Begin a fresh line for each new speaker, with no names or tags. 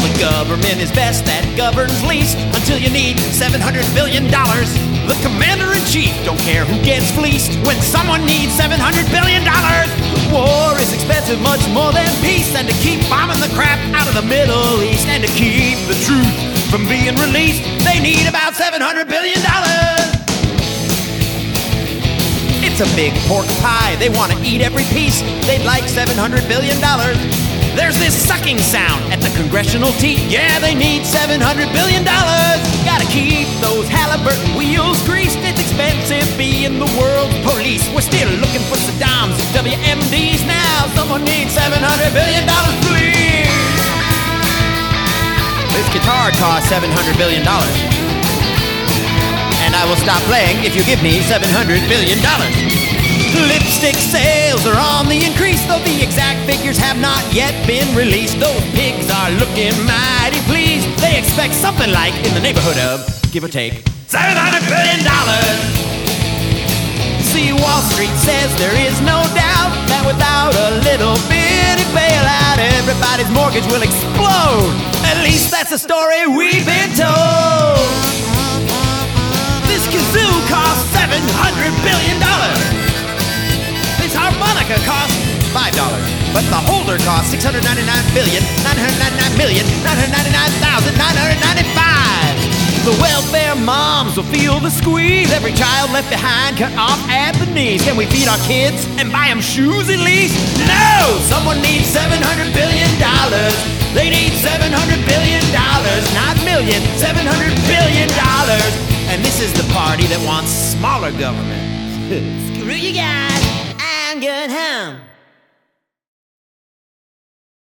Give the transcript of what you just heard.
the government is best that governs least until you need $700 billion. The commander in chief don't care who gets fleeced when someone needs $700 billion. War is expensive, much more than peace, and to keep bombing the crap out of the Middle East and to keep the truth from being released, they need about $700 billion. It's a big pork pie. They want to eat every piece. They'd like $700 billion. There's this sucking sound at the congressional teeth. Yeah, they need $700 billion. Gotta keep those Halliburton wheels greased. It's expensive being the world's police. We're still looking for Saddam's WMDs now. Someone needs $700 billion, please. This guitar costs $700 billion and I will stop playing if you give me $700 billion. Lipstick sales are on the increase, though the exact figures have not yet been released. Those pigs are looking mighty pleased. They expect something like in the neighborhood of, give or take, $700 billion. See, Wall Street says there is no doubt that without a little bitty bailout, everybody's mortgage will explode. At least that's the story we've been told. This kazoo costs seven hundred billion dollars. This harmonica costs five dollars, but the holder costs six hundred ninety-nine billion nine hundred ninety-nine million nine hundred ninety-nine thousand nine hundred ninety-five. The welfare moms will feel the squeeze. Every child left behind cut off at the knees. Can we feed our kids and buy them shoes at least? No! Someone needs seven hundred billion dollars. They need seven hundred billion dollars, not million. Seven hundred billion dollars. And this is the party that wants smaller government. Screw you guys. I'm going home.